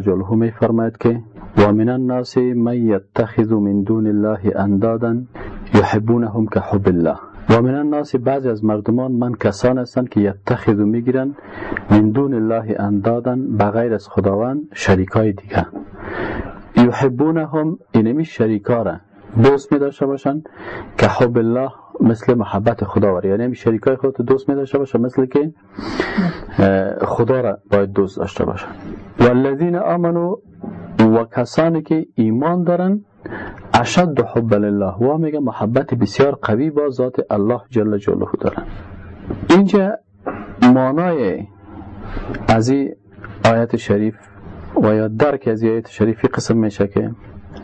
جلاله می فرماید که و من الناس من یتخذ من دون الله أندادا یحبونهم که حب الله. و من الناس بعضی از مردمان من کسان هستند که یتخذ میگیرن من دون الله اندادن بغیر از خداوند شریکای دیگه یحبونهم اینمی شریکاره دوست می داشته باشن که حب الله مثل محبت خدا وری یعنی شریکای خود دوست می داشته باشن مثل که خدا را باید دوست داشته باشن والذین آمنو و کسانی که ایمان دارن اشد حب لله. و میگه محبت بسیار قوی با ذات الله جل جلاله دارن اینجا مانای از این آیت شریف و یا درک از آیت شریفی قسم میشه که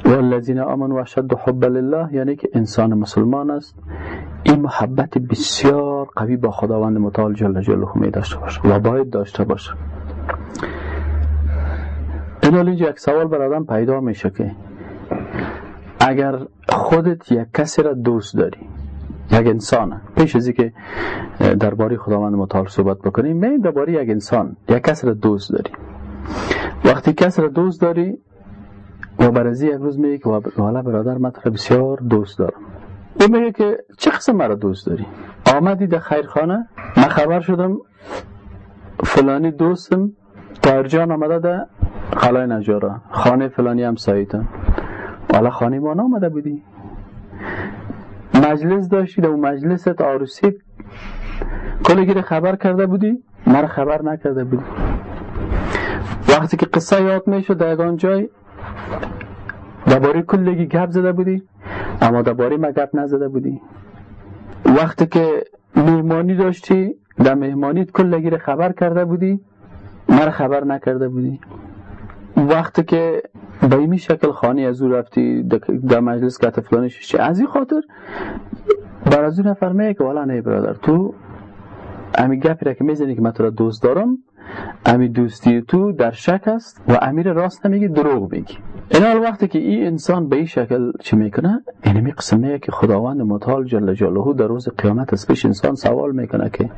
والذین آمنوا اشد حب لله یعنی که انسان مسلمان است. این محبت بسیار قوی با خداوند متعال جل جلاله می داشته باشه و باید داشته باشه. این اینجا یک سوال بر آدم پیدا میشه که اگر خودت یک کسی را دوست داری یک انسان پیش ازی که درباره خداوند متعال صحبت بکنیم می درباره یک انسان یک کسی را دوست داری. وقتی کسی را دوست داری و برازی یک روز میگه که والا برادر من بسیار دوست دارم. او میگه که چه قسم مرا دوست داری؟ آمدی در خیرخانه؟ من خبر شدم فلانی دوستم تایرجان آمده در قلای نجاره خانه فلانی هم سایتم والا خانه ما آمده بودی. مجلس داشتی در مجلست آروسی کلگیر خبر کرده بودی؟ مرا خبر نکرده بودی. وقتی که قصه یاد می‌شد در جای درباره کلگی گپ زده بودی؟ اما درباره ما گپ نزده بودی. وقتی که مهمانی داشتی در مهمانیت کلگی رو خبر کرده بودی مرا خبر نکرده بودی. وقتی که به این شکل خانی از او رفتی در مجلس که فلانی چه از این خاطر بر از اون نفر میگه که والا نه برادر تو امی گپی را که می‌زنی که من تو را دوست دارم امی دوستی تو در شک است و امیر راست نمیگی دروغ میگی این حال وقتی که این انسان به این شکل چی می‌کنه اینمی قسمه که خداوند متعال جل جلاله در روز قیامت از پیش انسان سوال می‌کنه که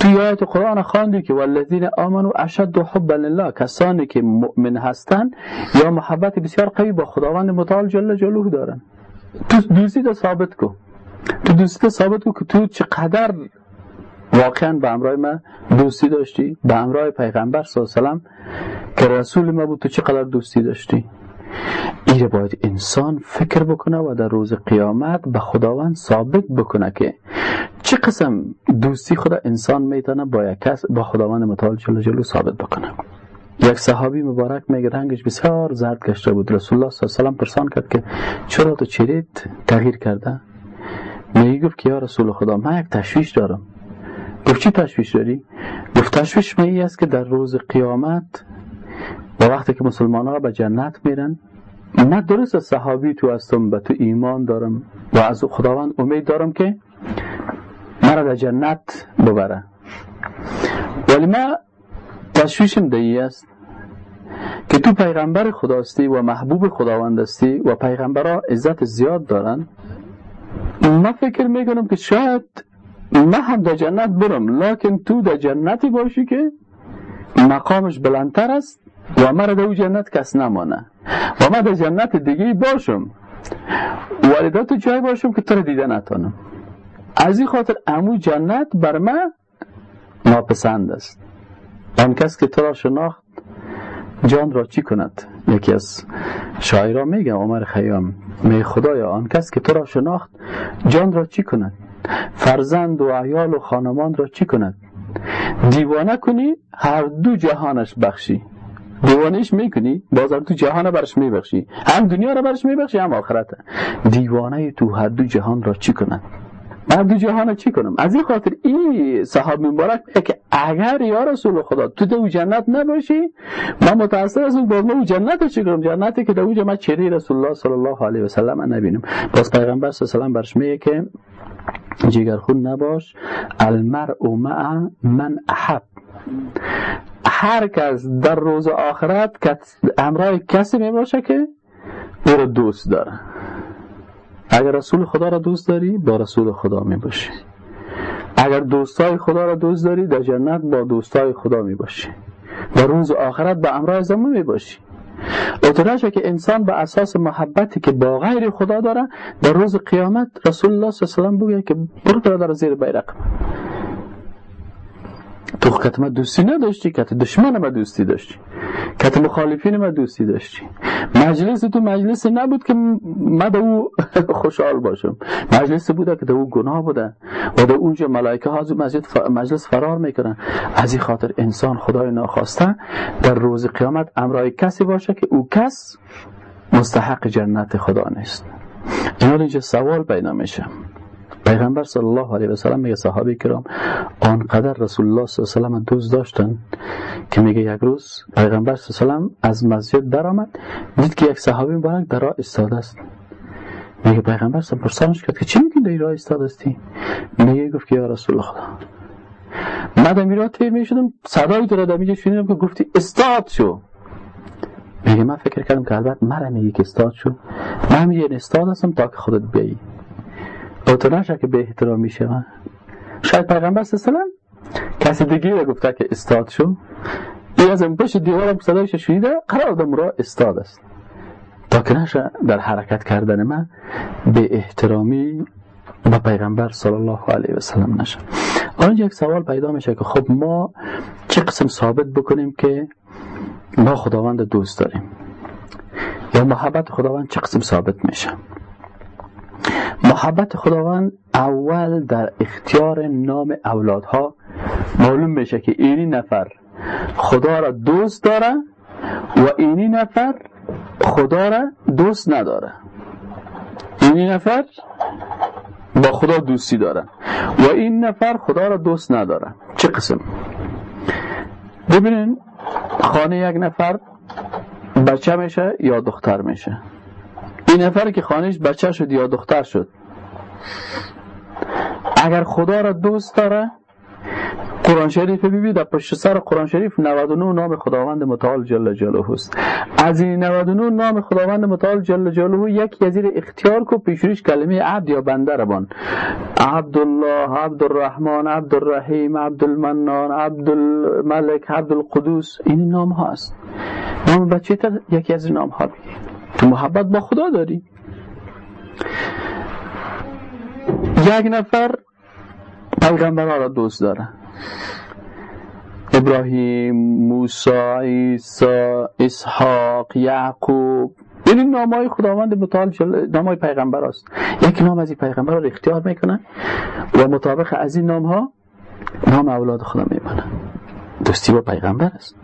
توی آیت قرآن خواندی که والذین آمنوا اشد حبا لله کسانی که مؤمن هستن یا محبت بسیار قوی با خداوند متعال جل جلاله دارن تو دوستی تو ثابت کو تو دوستی تو ثابت کو که تو چقدر واقعا به امرای من دوستی داشتی؟ به امرای پیغمبر صلی الله علیه و که رسول ما بود تو چقدر دوستی داشتی؟ ایره باید انسان فکر بکنه و در روز قیامت به خداوند ثابت بکنه که چه قسم دوستی خدا انسان می‌تونه با یک کس با خداوند متعال جل جلو ثابت بکنه. یک صحابی مبارک میگه رنگش بسیار زرد گشته بود. رسول الله صلی الله علیه و پرسان کرد که چرا تو چریت تغییر کرده؟ میگه گفت که یا رسول خدا من یک تشویش دارم. گفت چی تشویش داری؟ گفت تشویش می است که در روز قیامت و وقتی که مسلمان ها به جنت میرن من درست صحابی تو هستم به تو ایمان دارم و از خداوند امید دارم که مرا در جنت ببره. ولی من تشویشم دهی است که تو پیغمبر خداستی و محبوب خداوند هستی و پیغمبرها عزت زیاد دارن. من فکر می‌کنم که شاید من هم در جنت برم لکن تو در جنتی باشی که مقامش بلندتر است و مرا در جنت کس نمانه. و من در جنت دیگه باشم. تو جای باشم که تو رو دیده نتانم. از این خاطر امو جنت بر من ناپسند است. آن کس که تو را شناخت جان را چی کند؟ یکی از شاعران میگه عمر خیام می خدایا آن کس که تو را شناخت جان را چی کند؟ فرزند و عیال و خانمان را چی کند؟ دیوانه کنی هر دو جهانش بخشی. دیوانش می‌کنی باز هر دو جهان برش میبخشی. هم دنیا را برش میبخشی هم آخرت. دیوانه تو هر دو جهان را چی کند؟ من دو جهان چی کنم؟ از این خاطر این صحاب مبارک که اگر یا رسول خدا تو دو جنت نباشی من متأثر از اون باز من جنت چی کنم؟ جنتی که دو من چری رسول الله صلی الله علیه و سلم نبینم. باز پیغمبر صلی الله علیه و برش میگه که جگرخون نباش. المرء مع من احب. هر کس در روز آخرت همراه کسی می باشه که او رو دوست داره. اگر رسول خدا را دوست داری با رسول خدا می باشی اگر دوستای خدا را دوست داری در جنت با دوستای خدا می باشی و روز آخرت به امرای زمون می باشی اتراشه که انسان به اساس محبتی که با غیر خدا داره در روز قیامت رسول الله صلی الله علیه و بگه که برو در زیر بیرق. تو ما دوستی نداشتی کت دشمن ما دوستی داشتی. کت مخالفین ما دوستی داشتی. مجلس تو مجلس نبود که ما در او خوشحال باشم. مجلس بوده که در او گناه بوده. و در اونجا ملائکه ها مجلس فرار می‌کنن. از این خاطر انسان خدای ناخواسته در روز قیامت امرای کسی باشه که او کس مستحق جنت خدا نیست. این اینجا سوال پیدا میشه. پیغمبر صلی الله علیه و سلم میگه صحابه کرام آنقدر رسول الله صلی الله علیه و دوست داشتن که میگه یک روز پیغمبر صلی الله علیه و از مسجد درآمد دید که یک صحابی مبارک در راه استاده است. میگه پیغمبر صلی پرسانش کرد که چی میگی در راه استاده استی میگه گفت که یا رسول خدا من در میرا تیر می‌شدم صدای در میجا شنیدم که گفتی استاد شو. میگه من فکر کردم که البته مرا میگه که استاد شو. من میگه استاد هستم تا که خودت بیایی. نشه که به احترام میشه شاید پیغمبر سلام کسی دیگه رو گفته که استاد شو. این از این پشت دیوارم صدایش شنیده قرار دم را استاد است. تا که نشه در حرکت کردن من به احترامی با پیغمبر صلی الله علیه و سلم نشه. آنجا یک سوال پیدا میشه که خب ما چه قسم ثابت بکنیم که ما خداوند دوست داریم؟ یا محبت خداوند چه قسم ثابت میشه؟ محبت خداوند اول در اختیار نام اولادها معلوم میشه که اینی نفر خدا را دوست داره و اینی نفر خدا را دوست نداره. اینی نفر با خدا دوستی داره و این نفر خدا را دوست نداره. چه قسم؟ ببینین خانه یک نفر بچه میشه یا دختر میشه؟ این نفر که خانهش بچه شد یا دختر شد اگر خدا را دوست داره قرآن شریف ببینید در پشت سر قرآن شریف 99 نام خداوند متعال جل جلاله است. از این 99 نام خداوند متعال جل جلاله یکی از اختیار کو پیشوریش کلمه عبد یا بنده را بان. عبدالله عبدالرحمن عبدالرحیم عبدالمنان عبدالملک عبدالقدوس این نام هاست نام بچه تا یکی از این نام ها بگید. تو محبت با خدا داری. یک نفر پیغمبرها را دوست داره. ابراهیم موسی عیسی اسحاق یعقوب. این نام های خداوند متعال نام های پیغمبر است. یک نام از این پیغمبر را اختیار می‌کنه و مطابق از این نام ها نام اولاد خدا میمانه دوستی با پیغمبر است.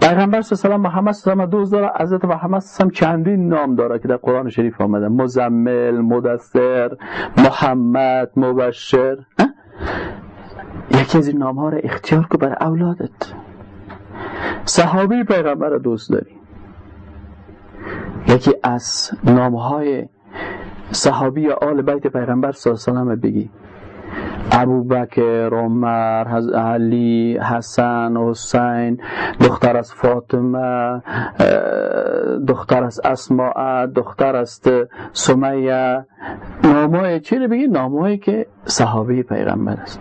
پیغمبر صلی الله محمد صلی الله دوست داره. حضرت محمد صلی چندین نام داره که در قرآن شریف آمده. مزمل مدثر محمد مبشر. یکی از این نام ها را اختیار که بر اولادت. صحابی پیغمبر را دوست داری. یکی از نام های صحابی آل بیت پیغمبر صلی الله علیه و بگی. ابو بکر عمر علی حسن حسین دختر از فاطمه دختر از اسماء دختر است سمیه. نامای چی رو بگی؟ که صحابه پیغمبر است.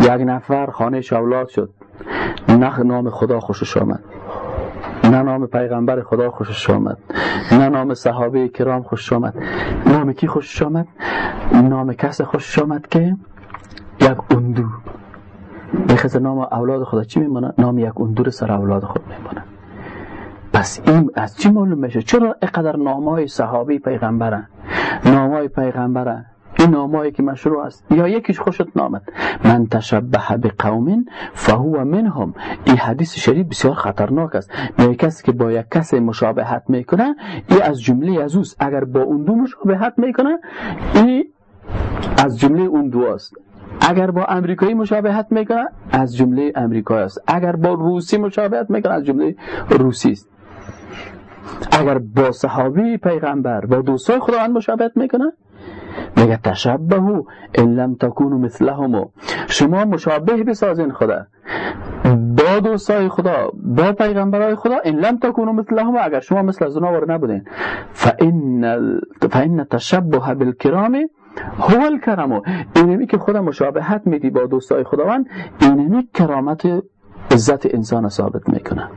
یک نفر خانه اولاد شد. نه نام خدا خوشش آمد. نه نام پیغمبر خدا خوشش آمد. نه نام صحابه کرام خوشش آمد. نام کی خوشش آمد؟ نام کس خوشش آمد که یک اندو. بخز نام اولاد خدا. چی میمونه؟ نام یک اندور سر اولاد خود میمونه. پس این از چی معلوم میشه؟ چرا اینقدر نام های صحابی پیغمبرن؟ نام های پیغمبرن. این نامایی که مشروع است. یا یکیش خوشت نامد. من تشبه به قوم فهو منهم. این حدیث شریف بسیار خطرناک است. میگه کسی که با یک کس مشابهت می‌کنه این از جمله از اوست اگر با اون دو مشابهت می‌کنه این از جمله اون دو است اگر با امریکایی مشابهت می‌کنه از جمله امریکایی است اگر با روسی مشابهت می‌کنه از جمله روسی است اگر با صحابی پیغمبر با دوستای خداوند مشابهت می‌کنه میگه تشبه ان لم تکونوا مثلهم شما مشابه بسازین خدا. با دوستای خدا با پیغمبرای خدا ان لم تکونوا مثلهم اگر شما مثل از اونها نبودین. فان فان تشبه بالکرام هو الکرم اینمی که خدا مشابهت میدی با دوستای خداوند اینمی کرامت عزت انسان ثابت می‌کنه.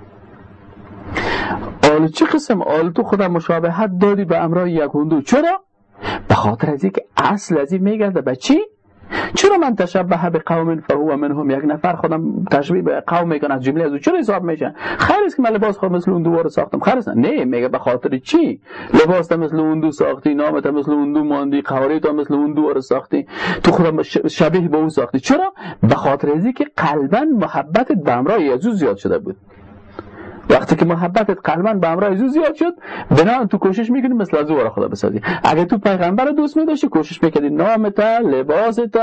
آل چه قسم؟ آل تو خودم مشابهت دادی به امرای یک هندو چرا؟ به خاطر از اینکه اصل از این میگرده. به چی؟ چرا من تشبه به قوم فهو منهم یک نفر خودم تشبیه به قوم می‌کنه از جمله از چرا حساب میشه؟ خیر است که من لباس خود مثل اون دوباره ساختم. خیر است؟ نه میگه به خاطر چی؟ لباس مثل اون دو ساختی نامت مثل اون دو ماندی قواری تا مثل اون دو ساختی تو خودم شبیه به اون ساختی. چرا؟ به خاطر از که قلبا محبتت به همراه یزو زیاد شده بود. وقتی که محبتت قلبا به همراه یزو زیاد شد بنا تو کوشش می‌کنی مثل از او خدا بسازی. اگه تو پیغمبر دوست میداشتی کوشش می‌کردی نامت لباست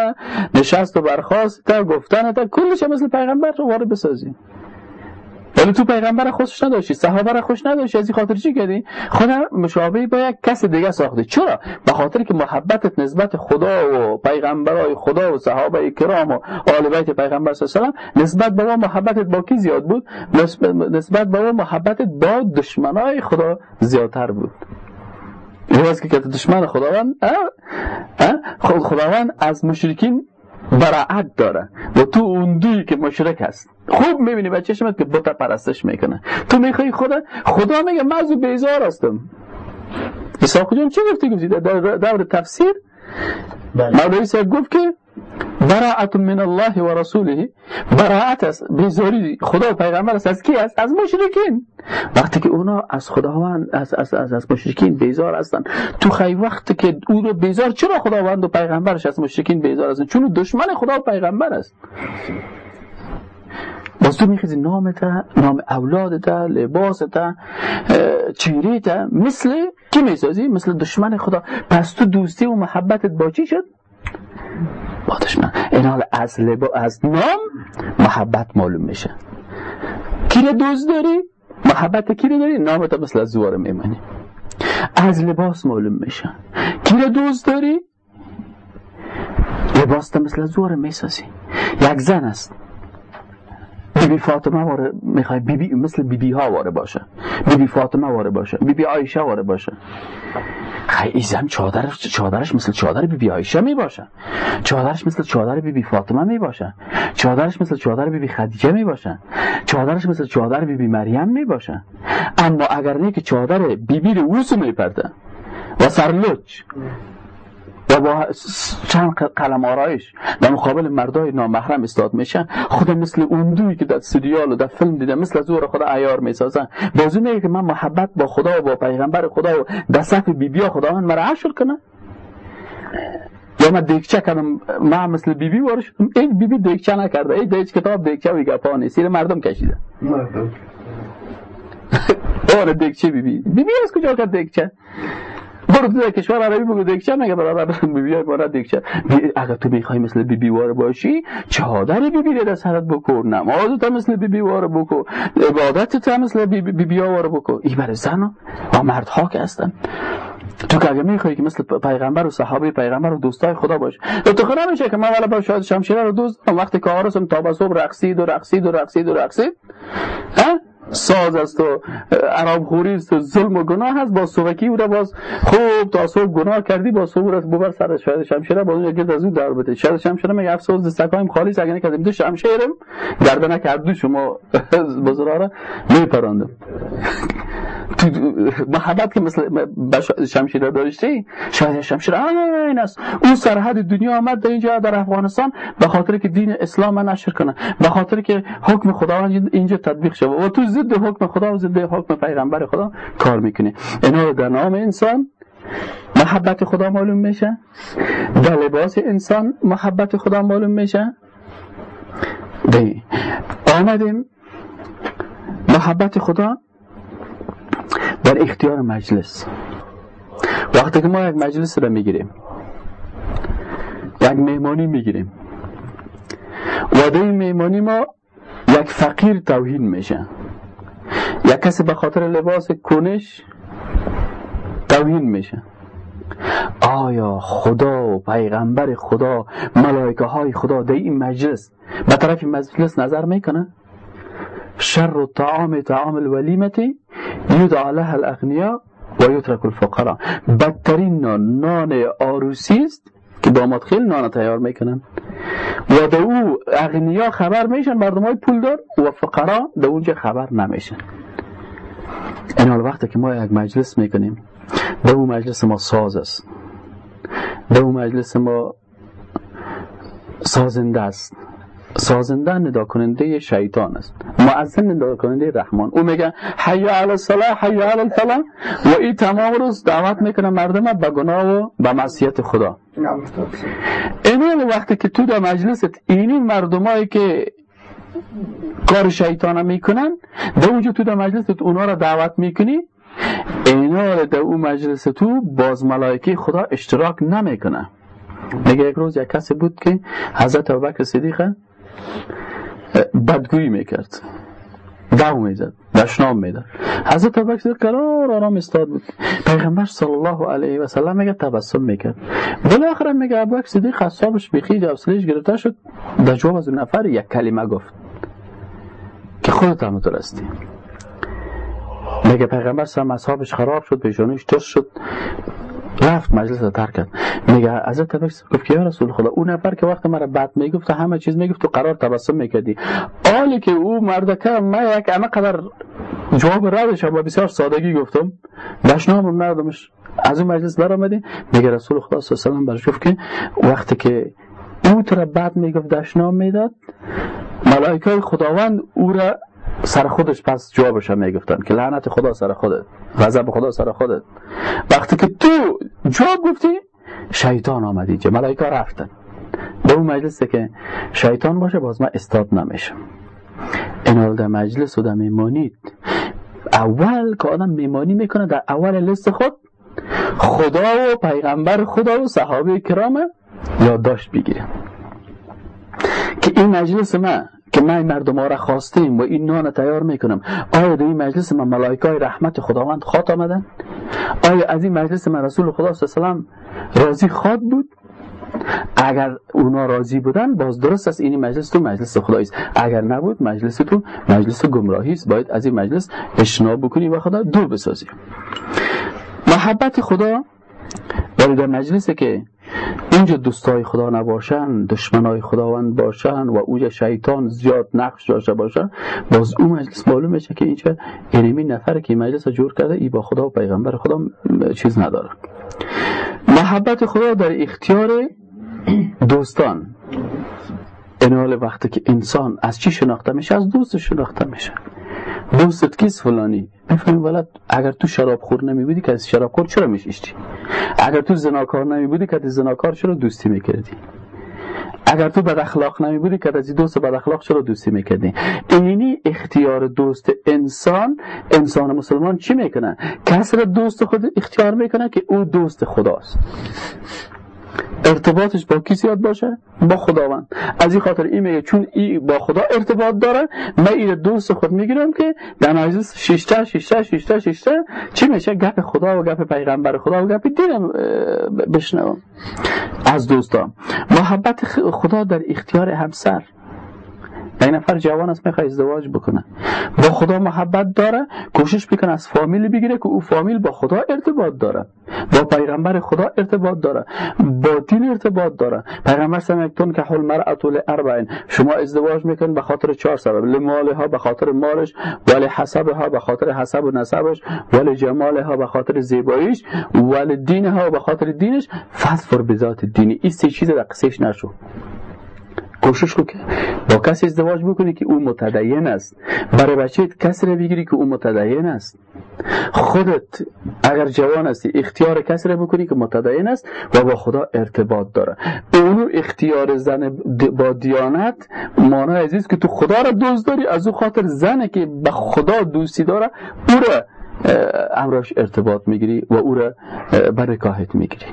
نشست و برخواست گفتنت کلش مثل پیغمبر رو وارد بسازی. ولی تو پیغمبر خوشش نداشتی صحابه را خوش نداشتی. از این خاطر چی کردی؟ خدا مشابه با یک کس دیگه ساخته. چرا؟ به خاطر که محبتت نسبت خدا و پیغمبرای خدا و صحابه کرام و آل بیت پیغمبر صلی الله نسبت به ما محبتت با کی زیاد بود؟ نسبت به ما محبتت با دشمنای خدا زیادتر بود. این که دشمن خداوند خداوند از مشرکین براعت داره. و تو اون دوی که مشرک هست. خوب می‌بینی بچه چشمت که بتا پرستش می‌کنه. تو می‌خوای خدا خدا میگه من از بیزار هستم. ایساق جان چه گفتی؟ گفتی در دور تفسیر؟ بله. مولوی صاحب گفت که براعت من الله و رسوله. براعت است بیزاری خدا و پیغمبر است. از کی است؟ از مشرکین. وقتی که اونا از خداوند از از از, از مشرکین بیزار هستن تو خی وقتی که او رو بیزار چرا خداوند و پیغمبرش از مشرکین بیزار هستن چون دشمن خدا و پیغمبر است. تو میخیزی نامتا نام اولادتا لباستا چهره مثل کی می‌سازی؟ مثل دشمن خدا. پس تو دوستی و محبتت با چی شد؟ با دشمن. این حال از, لبا از نام محبت معلوم میشه. کی دوست داری؟ محبت کی رو داری؟ نامتا مثل از زوار میمانی. از لباس معلوم میشه. کی دوست داری؟ لباس تا مثل زور می‌سازی. یک زن است. بیبی فاطمه واره می‌خوای بیبی مثل بیبی ها واره باشه. بیبی فاطمه واره باشه. بیبی عایشه واره باشه. خیلی زن چادرش چادرش مثل چادر بیبی عایشه می باشه. چادرش مثل چادر بیبی فاطمه می باشه. چادرش مثل چادر بیبی خدیجه می باشه. چادرش مثل چادر بیبی مریم می باشه. اما اگر نه که چادر بیبی رو می پرده و سرلوچ و با چند قلم آرایش در مقابل مردای نامحرم استاد میشن. خود مثل اون دوی که در سریال و در فیلم دیده مثل زور خدا عیار می‌سازن. بازو میگه که من محبت با خدا و با پیغمبر خدا و در صف خدا خداوند مرا عشر کنه. یا من دیگچه کردم من مثل بیبی بی شدم. این بیبی بی دیگچه نکرده این دیگچه کتاب دیگچه و گپا نیست. مردم کشیده. مردم. آره دیگچه بیبی. بیبی از کجا کرد دیگچه برو تو کشور عربی بگو دیگچه مگه برابر بیبی بارا دیگچه اگر تو می‌خوای مثل بیبی وار باشی چادر بیبی رو سرت بکن. نماز تا مثل بیبی وار بکن. عبادت تا مثل بیبی بی وار بکن. این برای زن و مردها که هستن. تو که اگه می‌خوای که مثل پیغمبر و صحابه پیغمبر و دوستای خدا باش. تو خدا نمیشه که من والا با شاید شمشیره رو دوست وقتی کارسم تا به صبح رقصید و رقصید و رقصید و رقصید ها ساز است و عرب خوری است و ظلم و گناه هست با صبحکی او را باز خوب تا صبح گناه کردی با صبح است ببر سر شاید شمشیره باز یک از او در بده. شاید شمشیره میگه افسوس دستکایم خالی اگه نکردیم دو شمشیرم گردنه کردو شما. بزرگا میپراندم. محبت که مثل شمشیره داشتی؟ شاید شمشیره این است. اون سرحد دنیا آمد در اینجا در افغانستان به خاطر که دین اسلام نشر کنه. به خاطر که حکم خداوند اینجا تطبیق شود و تو ضد حکم خدا و ضد حکم پیغمبر خدا کار می‌کنه اینا در نام انسان محبت خدا معلوم میشه. در لباس انسان محبت خدا معلوم میشه. دی. آمدیم. محبت خدا در اختیار مجلس. وقتی که ما یک مجلس را می‌گیریم یک مهمانی می‌گیریم و در این مهمانی ما یک فقیر توهین میشه. یک کسی به خاطر لباس کنش توهین میشه. آیا خدا و پیغمبر خدا ملائکه های خدا در این مجلس به طرف مجلس نظر می‌کنه؟ شر الطعام طعام الولیمتی یدعا له الاغنیا و یترک الفقراء. بدترین نان آروسی است که داماد خیلی نان تیار می‌کنن. و به او اغنیا خبر میشن مردم های پول دار و فقرا در اونجا خبر نمیشن. این حال وقتی که ما یک مجلس می‌کنیم. در اون مجلس ما ساز است. در اون مجلس ما سازنده است. سازنده ندا کننده شیطان است. معزن ندا کننده رحمان. او میگه حی علی الصلاه حی علی الفلاح. و این تمام روز دعوت می‌کنه مردم به گناه و به معصیت خدا. این وقتی که تو در مجلست اینی مردمایی که کار شیطان می‌کنن در اونجا تو در مجلست اونا را دعوت می‌کنی اینا در اون مجلس تو باز ملائکه خدا اشتراک نمی‌کنه. میگه یک روز یک کسی بود که حضرت ابوبکر صدیق بدگویی می‌کرد. دو می‌زد. دشنام می‌داد. حضرت ابوبکر قرار آرام استاد بود. پیغمبر صلی الله علیه و سلم میگه تبسم می‌کرد. بالاخره میگه ابوبکر صدیق خصابش بخیج حوصله‌اش گرفته شد. در جواب از نفر یک کلمه گفت. که خودت هم هستی میگه پیغمبر سم اصحابش خراب شد پیشانیش ترس شد. رفت مجلس رو ترک کرد. میگه حضرت تبسم گفت که یا رسول خدا اون نفر که وقت مرا بد می‌گفت همه چیز می‌گفت تو قرار تبسم می‌کردی. حالی که او مردکه من یک اما قدر جواب ردش با بسیار سادگی گفتم. دشنام رو ندادمش. از اون مجلس برآمدی میگه رسول خدا صلی الله علیه و گفت که وقتی که او تو را بد می‌گفت دشنام می‌داد. ملائکه خداوند او را سر خودش پس جوابش هم می‌گفتن که لعنت خدا سر خودت غضب خدا سر خودت. وقتی که تو جواب گفتی شیطان آمد اینجا ملائکه رفتن. به اون مجلسی که شیطان باشه باز من استاد نمیشم. این در مجلس و در میمانید. اول که آدم میمانی می‌کنه در اول لست خود خدا و پیغمبر خدا و صحابه کرام یادداشت بگیره. که این مجلس من که من مردم ها را خواستیم و این نان تیار می‌کنم. آیا در این مجلس من ملائکه رحمت خداوند خواد آمدن؟ آیا از این مجلس من رسول خدا صلی الله راضی خواد بود؟ اگر اونا راضی بودن باز درست است. این مجلس تو مجلس خدایی اگر نبود مجلس تو مجلس گمراهی است باید از این مجلس اشنا بکنی و خدا دور بسازی. محبت خدا در مجلسی که اونجا دوستای خدا نباشن دشمنای خداوند باشن و اونجا شیطان زیاد نقش داشته باشن. باز اون مجلس معلوم میشه که اینجا اینمی نفر که مجلس جور کرده ای با خدا و پیغمبر خدا چیز نداره. محبت خدا در اختیار دوستان. این وقتی که انسان از چی شناخته میشه؟ از دوست شناخته میشه. دوستت کیست فلانی؟ بفهمی ولد اگر تو شراب خور نمی بودی که از شراب خور چرا میشیشتی؟ اگر تو زناکار نمی بودی که از زناکار چرا دوستی می‌کردی؟ اگر تو بد اخلاق نمی بودی که از دوست بد اخلاق چرا دوستی می‌کردی؟ اینی اختیار دوست انسان انسان مسلمان چی می‌کنه؟ کسی را دوست خود اختیار می‌کنه که او دوست خداست. ارتباطش با کی زیاد باشه؟ با خداوند. از این خاطر این میگه چون این با خدا ارتباط داره من این دوست خود می‌گیرم که در مجلس شیشته شیشته شیشته شیشته چی میشه؟ گپ خدا و گپ پیغمبر خدا و گپ دینم بشنوم. از دوستان محبت خدا در اختیار همسر. این نفر جوان است می‌خواد ازدواج بکنه. با خدا محبت داره کوشش بکنه از فامیلی بگیره که او فامیل با خدا ارتباط داره. با پیغمبر خدا ارتباط داره. با دین ارتباط داره. پیغمبر سمیکتون که حل مرأت اربعین شما ازدواج میکن به خاطر چهار سبب. لمالها به خاطر مالش ولی حسبها به خاطر حسب و نسبش ولی جمالها به خاطر زیباییش ولی دینها به خاطر دینش. فضفر بذات دینی. این سه چیز در قصهش نشو. کوشش که با کسی ازدواج بکنی که او متدین است. برای بچه کسی رو بگیری که او متدین است. خودت اگر جوان هستی اختیار کسی رو بکنی که متدین است و با خدا ارتباط داره. اونو اختیار زن با دیانت مانای عزیز که تو خدا را دوست داری از او خاطر زنه که به خدا دوستی داره او را امراش ارتباط می‌گیری و او را برکاهت می‌گیری.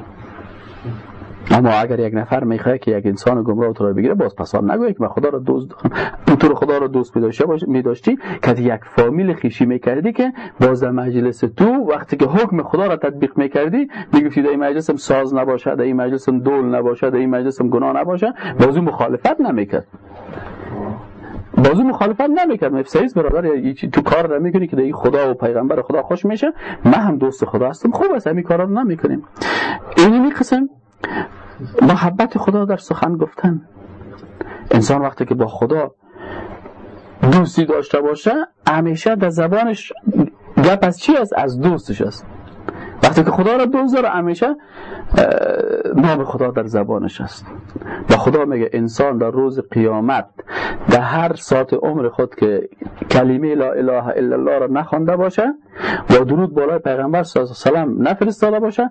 اما اگر یک نفر می‌خواد که یک انسان گمراه تو رو بگیره باز پسان نگوی که من خدا رو دوست تو رو خدا رو دوست می داشتی که یک فامیل خیشی می‌کردی که باز در مجلس تو وقتی که حکم خدا را تطبیق می‌کردی می‌گفتی در این مجلسم ساز نباشه در این مجلسم دول نباشه در این مجلسم گناه نباشه باز مخالفت نمی‌کرد. بازو مخالفت نمی‌کرد. مفسیز برادر تو کار را می‌کنی که این خدا و پیغمبر خدا خوش میشه. من هم دوست خدا هستم. خوب است. همین کارا رو نمی‌کنیم. اینی قسم محبت خدا در سخن گفتن. انسان وقتی که با خدا دوستی داشته باشه همیشه در زبانش گپ از چی است؟ از دوستش است. وقتی که خدا را دوست داره همیشه نام خدا در زبانش است. و خدا میگه انسان در روز قیامت در هر ساعت عمر خود که کلمه لا اله الا الله را نخوانده باشه و درود بالای پیغمبر صلی الله علیه و سلم نفرستاده باشه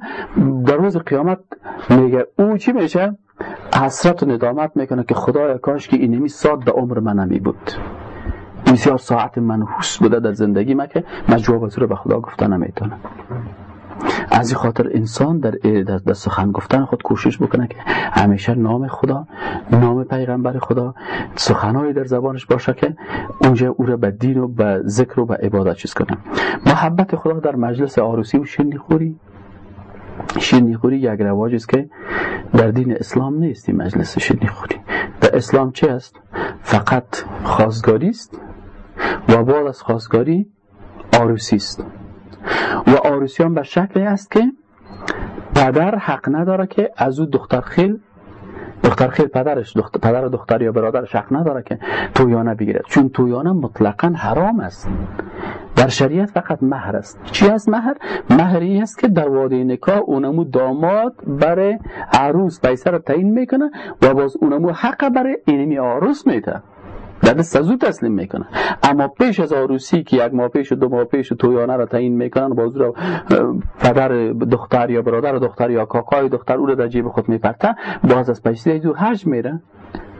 در روز قیامت میگه او چی میشه؟ حسرت و ندامت می‌کنه که خدایا کاش که اینمی ساعت در عمر من نمی بود. بسیار ساعت منحوس بوده در زندگی من که من جواب رو به خدا گفته نمی‌تونم. از این خاطر انسان در, در, سخن گفتن خود کوشش بکنه که همیشه نام خدا نام پیغمبر خدا سخنهایی در زبانش باشه که اونجا او را به دین و به ذکر و به عبادت چیز کنه. محبت خدا در مجلس آروسی و شنی خوری. شیرنی خوری یک رواج است که در دین اسلام نیست مجلس شیرنی خوری. در اسلام چه است؟ فقط خواستگاری است و بعد از خواستگاری آروسی است. و آروسیان به شکلی است که پدر حق نداره که از او دختر خیل دختر خیل پدرش دختر پدر دختر یا برادرش حق نداره که تویانه بگیرد. چون تویانه مطلقا حرام است. در شریعت فقط مهر است. چی است مهر؟ مهری است که در واده نکاح اونمو داماد برای عروس پیسه تعیین می‌کنه و باز اونمو حق برای اینمی عروس میده. در دست از تسلیم می‌کنه اما پیش از آروسی که یک ماه پیش و دو ماه پیش تویانه را تعیین می‌کنن باز را پدر دختر یا برادر دختر یا کاکای دختر او را در جیب خود میپرته باز از پیسه دو حج میره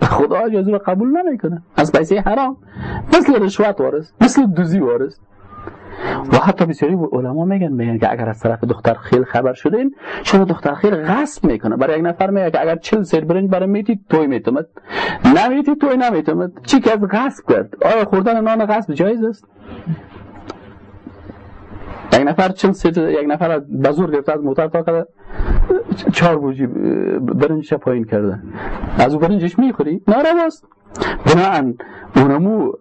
خدا اجازه را قبول نمی‌کنه. از پیسه حرام. مثل رشوت وارست مثل دوزی وارست و حتی بسیاری علما میگن میگن که اگر از طرف دختر خیل خبر شدین شما دختر خیل غصب می‌کنه. برای یک نفر میگه که اگر چل سر برنج برای میتی توی میتومد. نمیتی توی نمیتومد چی که از غصب کرد. آیا خوردن نان غصب جایز است؟ یک نفر چل سر یک نفر بزرگ گرفته از موتر تا کرده چهار بوجی برنجش پایین کرده. از او برنجش می‌خوری؟ نارواست. بناهن اونمو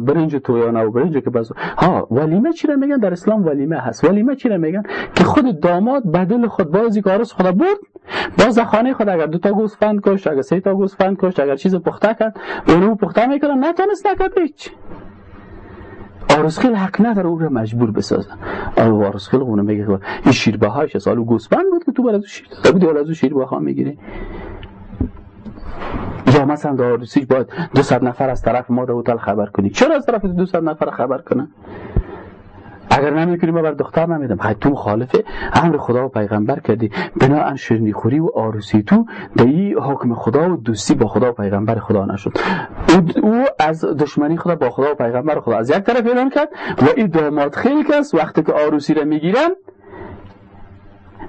برنج تویانه و برنج که بس ها ولیمه چی میگن؟ در اسلام ولیمه هست. ولیمه چی میگن؟ که خود داماد بدل خود بازی کارس خدا برد باز خانه خود اگر دو تا گوسفند کشت اگر سه تا گوسفند کشت اگر چیز پخته کرد اونمو پخته می‌کنن نتونست نکرد هیچ. آرسخیل حق نداره او رو مجبور بسازه. آرسخیل اونو میگه این شیربه هاش سالو گوسفند بود که تو برای شیر دادی از شیربه ها می‌گیری یا مثلا در آرسیج باید دو نفر از طرف ما هتل خبر کنی چرا از طرف دو نفر خبر کنه؟ اگر نمی‌کنی ما بر دختر نمیدم خیلی تو مخالف امر خدا و پیغمبر کردی. بنا شیرنی خوری و آرسی تو دی حکم خدا و دوستی با خدا و پیغمبر خدا نشد. او از دشمنی خدا با خدا و پیغمبر خدا. از یک طرف اعلان کرد. و این داماد خیلی کس وقتی که آروسی را می‌گیرن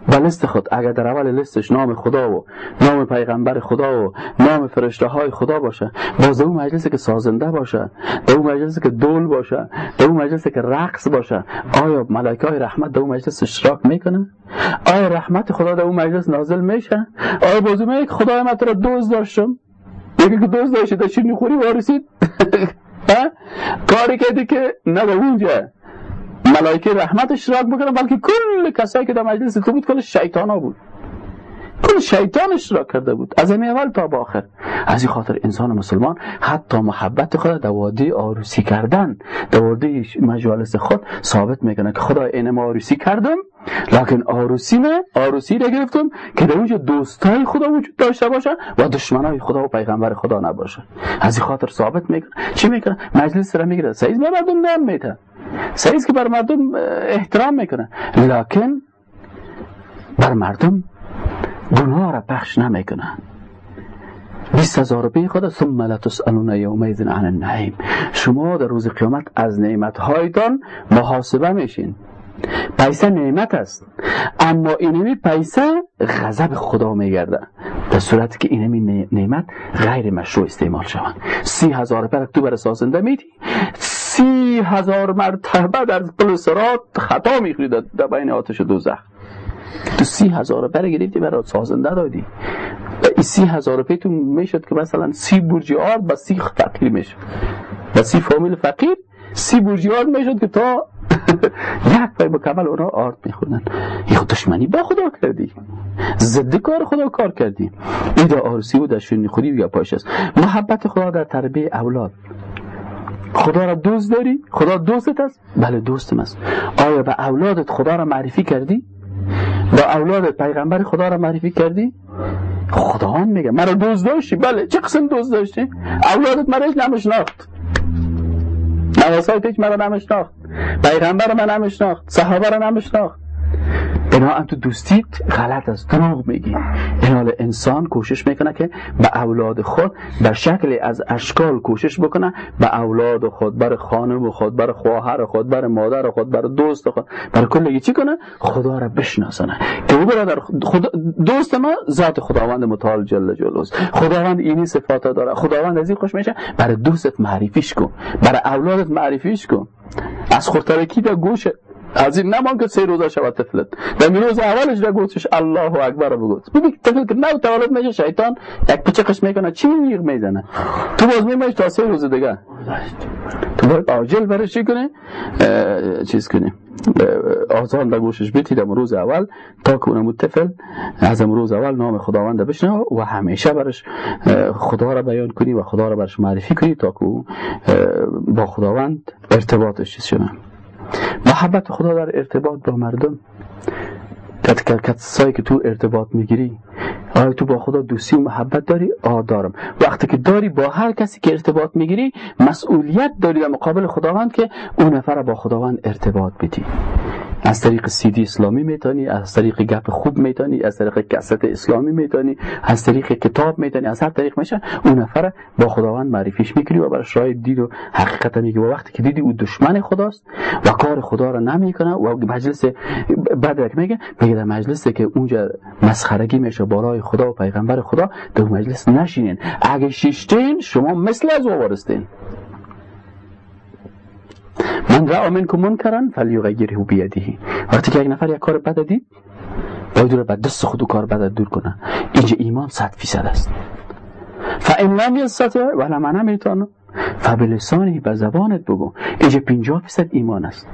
و لست خود اگر در اول لستش نام خدا و نام پیغمبر خدا و نام فرشته های خدا باشه باز اون مجلسی که سازنده باشه در اون مجلسی که دول باشه در اون مجلسی که رقص باشه آیا ملائکه های رحمت در اون مجلس اشتراک می‌کنه؟ آیا رحمت خدا در اون مجلس نازل میشه؟ آیا باز یک خدای من تو را دوست داشتم؟ یکی که دوست داشتی در شیرنی خوری وارسید کاری کردی که نه اونجا. ملائکه رحمت اشتراک بکنه بلکه کل کسایی که در مجلس تو بود کل شیطان ها بود. کل شیطان اشتراک کرده بود. از این اول تا با آخر. از این خاطر انسان مسلمان حتی محبت خود در وادی آروسی کردن. در وادی مجالس خود ثابت می‌کنه که خدا این آروسی کردم لکن آروسی نه آروسی را گرفتم که در اونجا دوستای خدا وجود داشته باشه و دشمنای خدا و پیغمبر خدا نباشه. از این خاطر ثابت می‌کنه چی می‌کنه مجلس را می‌گیره سعید مردم نرم میته سعید که بر مردم احترام می‌کنه لکن بر مردم گناه را پخش نمی‌کنه بیست هزار روپیه خود ثم لا تسالون یومئذ عن النعیم. شما در روز قیامت از نعمت هایتان محاسبه میشین. پیسه نعمت است. اما اینمی پیسه غضب خدا میگرده. در صورتی که اینمی نعمت غیر مشروع استعمال شود. سی هزار پر تو بر سازنده میدی. سی هزار مرتبه در پل صراط خطا می‌خوری در بین آتش دوزخ. تو سی هزار پر گرفتی برای سازنده دادی. و این سی هزار پی تو می‌شد که مثلا سی بوجی آرد با سی فقیر می‌شد. با سی فامیل فقیر سی بوجی آرد می‌شد که تا یک پای مکمل اونا آرد می‌خونن این خود دشمنی با خدا کردی. ضد کار خدا کار کردی. ایده آرسی و در شونی خودی بیا پاش است. محبت خدا در تربیه اولاد. خدا را دوست داری؟ خدا دوستت است؟ بله دوستم است آیا به اولادت خدا را معرفی کردی؟ با اولادت پیغمبر خدا را معرفی کردی؟ خدا میگه مرا دوست داشتی؟ بله چه قسم دوست داشتی؟ اولادت مرا نمشناخت نواسای پیش مرا نمشناخت پیغمبر من نمشناخت صحابه را نمشناخت بنابراین تو دوستیت غلط است دروغ میگی. این انسان کوشش می‌کنه که به اولاد خود در شکل از اشکال کوشش بکنه به اولاد خود بر خانم خود بر خواهر خود بر مادر خود بر دوست خود. بر کل چی کنه؟ خدا را بشناسنه. که او برادر خدا دوست ما ذات خداوند متعال جل جلاله. خداوند اینی صفات داره. خداوند از این خوش میشه. برای دوستت معرفیش کن. برای اولادت معرفیش کن. از خورترکی در گوش از این نمان که سه روزه شود طفلت. در روز اولش در گوشش الله اکبر بگوز ببین طفل که نو تولد میشه شیطان یک پچقش می‌کنه چی می‌زنه؟ تو باز میمایش تا سه روز دیگه. تو باید آجل برش چی کنه چیز کنه آزان در گوشش بیتی در روز اول تا که اونمو طفل. از روز اول نام خداوند بشنه و همیشه برش خدا را بیان کنی و خدا را برش معرفی کنی تا که با خداوند ارتباطش چیز شده محبت خدا در ارتباط با مردم. کسایی که تو ارتباط می‌گیری آیا تو با خدا دوستی و محبت داری؟ آه دارم. وقتی که داری با هر کسی که ارتباط می‌گیری مسئولیت داری در مقابل خداوند که اون نفر با خداوند ارتباط بدی. از طریق سیدی اسلامی می‌تونی از طریق گپ خوب می‌تونی از طریق کست اسلامی می‌تونی از طریق کتاب می‌تونی از هر طریق میشه. اون نفر با خداوند معرفیش می‌کنی و برای راه دید و حقیقت میگی و وقتی که دیدی او دشمن خداست و کار خدا را نمی‌کنه و مجلس بعد میگه میگه در مجلسی که اونجا مسخرگی میشه بالای خدا و پیغمبر خدا در مجلس نشینین. اگه شیشتین شما مثل از وارستین من را منکم منکرن فلیغیره بیده وقتی که یک نفر یک کار بد دید باید رو به دست خود کار بد دور کنه. اینجا ایمان صد فیصد است. فان لم یستطع ولا من نمی‌تونه فبلسانی به زبانت بگو. اینجا 50 فیصد ایمان است.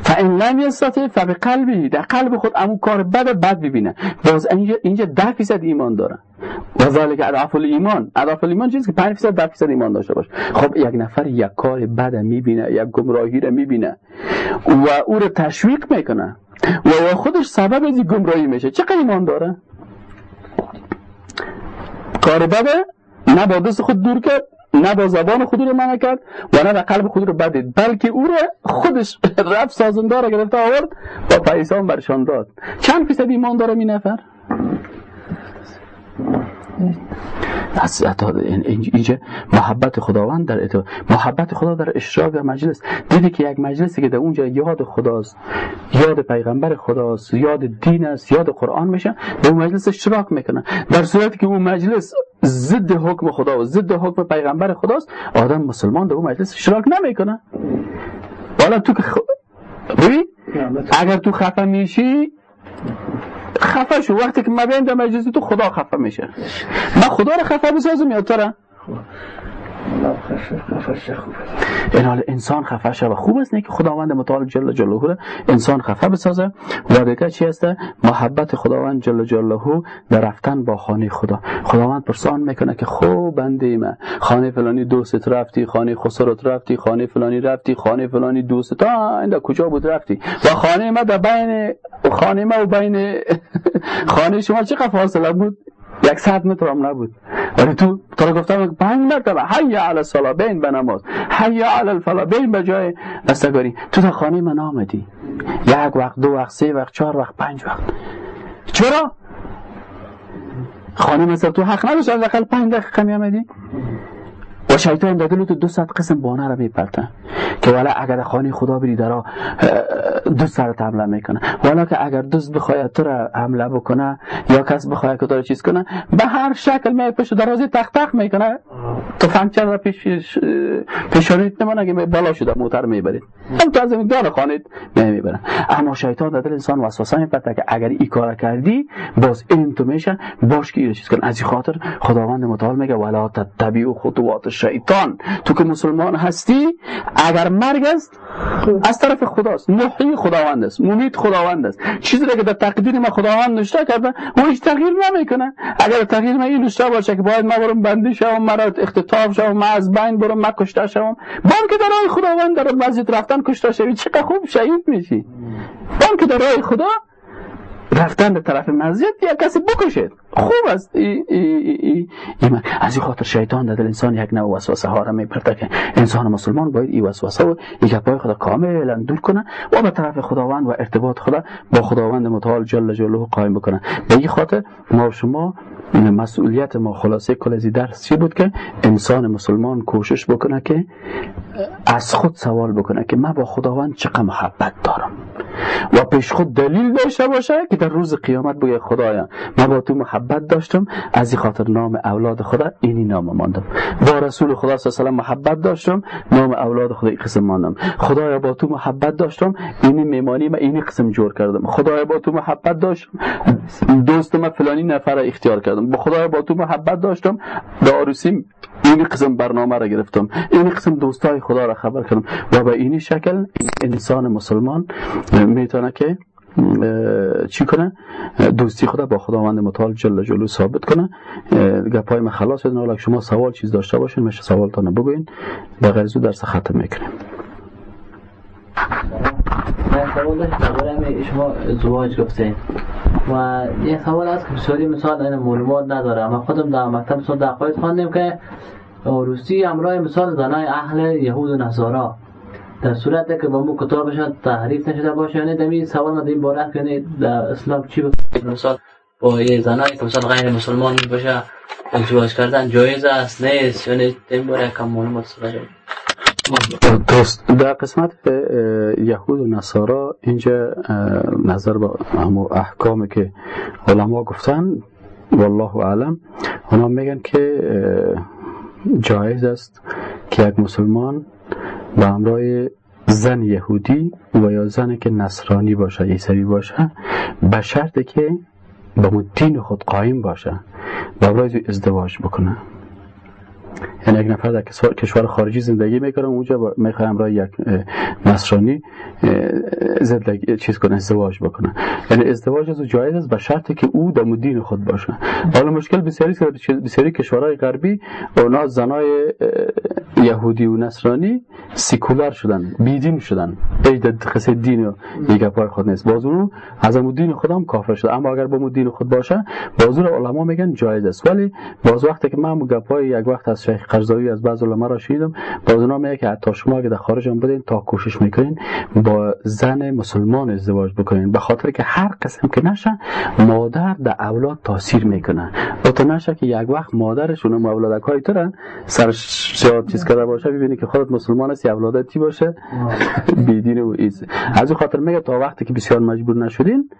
فان لم یستطع فبقلبی در قلب خود امو کار بد بد ببینه. باز اینجا اینجا 10 فیصد ایمان داره. و ذالک اضعاف ایمان اضعاف ایمان چیزی که 5 فیصد 10 فیصد ایمان داشته باشه خب یک نفر یک کار بد می‌بینه یک گمراهی رو می‌بینه و او رو تشویق می‌کنه و خودش سبب از گمراهی میشه. چقدر ایمان داره؟ کار بده نه با دست خود دور کرد نه با زبان خود رو منع کرد و نه به قلب خود رو بدید بلکه او رو خودش رفت سازندار گرفته آورد و پیسان برشان داد. چند فیصد ایمان داره می نفر؟ از اینجا محبت خداوند در اتو... محبت خدا در اشراق مجلس. دیدی که یک مجلسی که در اونجا یاد خداست یاد پیغمبر خداست یاد دین است یاد قرآن میشه در اون مجلس اشتراک می‌کنه. در صورتی که اون مجلس ضد حکم خدا و ضد حکم پیغمبر خداست آدم مسلمان در اون مجلس اشتراک نمی‌کنه. والا تو که خ... اگر تو خفه میشی خفه شو. وقتی که مبین در مجلس تو خدا خفه میشه. من خدا رو خفه بسازم یا تو این حال انسان خفه شد و خوب است. نه که خداوند متعال جل جلاله انسان خفه بسازه. و دیگه چی است؟ محبت خداوند جل جلاله در رفتن با خانه خدا. خداوند پرسان می‌کنه که خوب بنده من خانه فلانی دوست رفتی خانه خسرت رفتی خانه فلانی رفتی خانه فلانی دوست. تا ایندا کجا بود رفتی؟ و خانه ما در بین خانه ما و بین. خانه شما چقدر فاصله بود؟ یک ساعت متر هم نبود. ولی تو تو رو گفتم پنج مرتبه حی علی الصلا بین به نماز. حی علی الفلا بین به جای دستگاری. تو تا خانه من آمدی. یک وقت دو وقت سه وقت چهار وقت پنج وقت. چرا؟ خانه مثل تو حق نداشت از اقل پنج دقیقه می آمدی؟ و شیطان در دل تو دو صد قسم بانه را میپرتن که والا اگر خانه خدا بری درا دو سرت حمله می‌کنه. والا که اگر دوست بخواید تو را حمله بکنه یا کس بخواید که تو را چیز کنه به هر شکل می پشت درازی تخت تخت می‌کنه. تو فنکچر را پیش پیشانیت نمانه که بالا شده موتر می‌برید. هم تو از دار خانه نمی‌برن اما شیطان در دل انسان وسوسه میپرته که اگر این کار کردی باز این تو میشه باش که چیز کن. از این خاطر خداوند متعال میگه ولا تتبعوا خطوات شیطان. تو که مسلمان هستی اگر مرگ است از طرف خداست. محی خداوند است ممید خداوند است. چیزی که در تقدیر ما خداوند نشته کرده او هیچ تغییر نمی‌کنه. اگر تغییر ما این نشته باشه که باید ما برم بندی شوم مرا اختطاف شوم ما از بین برم ما کشته شوم. بان که در راه خداوند در مسجد رفتن کشته شوی چقدر خوب شهید میشی. بان که در راه خدا رفتن به طرف مسجد یک کسی بکشید خوب است. ای ای ای از این خاطر شیطان در دل انسان یک نوع وسوسه ها را میپرته که انسان مسلمان باید این وسوسه و یک پای خدا کاملا دور کنه و به طرف خداوند و ارتباط خدا با خداوند متعال جل جلاله قائم بکنه. به این خاطر ما شما مسئولیت ما خلاصه کل از درس چی بود که انسان مسلمان کوشش بکنه که از خود سوال بکنه که من با خداوند چقدر محبت دارم؟ و پیش خود دلیل داشته باشه که در روز قیامت بگه خدایا من با تو محبت داشتم از این خاطر نام اولاد خدا اینی نام ماندم. با رسول خدا صلی الله محبت داشتم نام اولاد خدا این قسم ماندم. خدایا با تو محبت داشتم اینی میمانی من اینی قسم جور کردم. خدایا با تو محبت داشتم دوست من فلانی نفر اختیار کردم. با خدایا با تو محبت داشتم داروسیم این قسم برنامه را گرفتم. این قسم دوستای خدا را خبر کردم. و به اینی شکل انسان مسلمان می‌تونه که چی کنه؟ دوستی خدا با خداوند متعال جل جلو ثابت کنه. گپای من خلاص شد ولی شما سوال چیز داشته باشین میشه سوالتان بگوین. به غیر درس ختم می‌کنیم. سوال داشت شما زواج گفتین. و یه سوال هست که بسیاری مثال این معلومات نداره. اما خودم در مکتب مثال دقایق خواندیم که روسی همراه مثال زنای اهل یهود و نصارا. در صورت که با مو کتابش تحریف نشده باشه. یعنی دمی سوال این باره یعنی در اسلام چی بکنید مثال با یه زنایی که مثلا غیر مسلمان باشه ازدواج کردن جایز است نیست. یعنی این باره کم معلومات سوال در قسمت یهود و نصارا اینجا نظر به همو احکامی که علما گفتن والله اعلم. اونا میگن که جایز است که یک مسلمان به همراه زن یهودی و یا زن که نصرانی باشه عیسوی باشه به شرط که به دین خود قایم باشه. به ازدواج بکنه. یعنی یک نفر در کشور خارجی زندگی می‌کنه اونجا می‌خواه همراه یک نصرانی زندگی چیز کنه ازدواج بکنه. یعنی ازدواج از جایز است به شرطی که او در دین خود باشه. حالا مشکل بسیاری بسیاری کشورهای غربی اونا زنای یهودی و نصرانی سیکولر شدن بیدین شدن. ای خسی دین و یک پای خود نیست. باز اونو از دین خود هم کافر شده. اما اگر با دین خود باشه باز علما میگن جایز است. ولی باز وقتی که من گپای یک وقت از شیخ قرضاوی از بعض علما را شنیدم. باز اونا میگه که حتی شما که در خارج هم بدین تا کوشش می‌کنین با زن مسلمان ازدواج بکنین. به خاطر که هر قسم که نشه مادر در اولاد تاثیر می‌کنه. و تو نشه که یک وقت مادرش اونم اولادک های ترن سرش زیاد چیز کرده باشه ببینی که خودت مسلمان است اولادت تی باشه. بیدین و ایز. از خاطر میگه تا وقتی که بسیار مجبور نشدین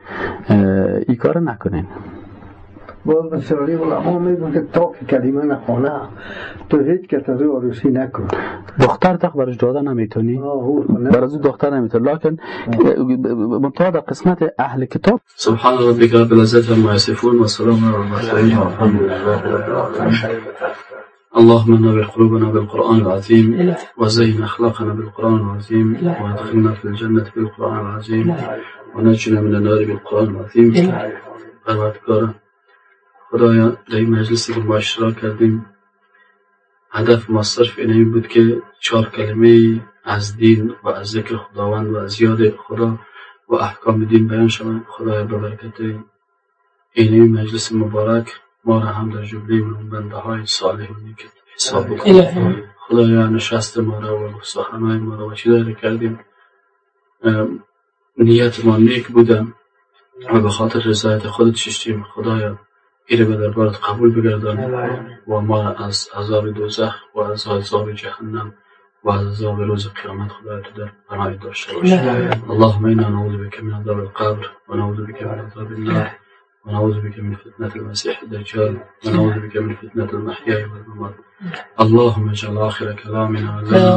این کار نکنین. باز بسیاری علما میگن که تا که کلمه نخونه تو هیچ کس از عروسی نکن. دختر تق برش داده نمی‌تونی؟ برای از دختر نمی‌تونی. لکن منطقه در قسمت اهل کتاب. سبحان ربک رب العزت ما یصفون و سلام علی المرسلین. اللهم نور قلوبنا بالقرآن العظيم وزين أخلاقنا بالقرآن العظيم وادخلنا في الجنة بالقرآن العظيم ونجنا من النار بالقرآن العظيم پروردگارم خدایا در این مجلسی که ما اشتراک کردیم هدف ما صرف اینه بود که چهار کلمه از دین و از ذکر خداوند و از یاد خدا و احکام دین بیان شود خدایا به برکت این مجلس مبارک ما را هم در جمله من بنده های صالح که حساب بکنید خدایا نشست ما را و سخنهای ما را و چی داره کردیم؟ نیت ما نیک بودم و به خاطر رضایت خودت ششتیم خدایا ایره به دربارت قبول بگردان. و ما از عذاب دوزخ و از عذاب جهنم و از عذاب روز قیامت خدا تو در پناه داشته باشه اللهم اینا نعوذ بك من عذاب القبر و نعوذ بك من عذاب النار و نعوذ بك من فتنة المسيح الدجال و نعوذ بك من فتنة المحيا والممات اللهم اجعل آخر كلامنا لا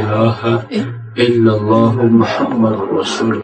إله إلا الله. محمد رسول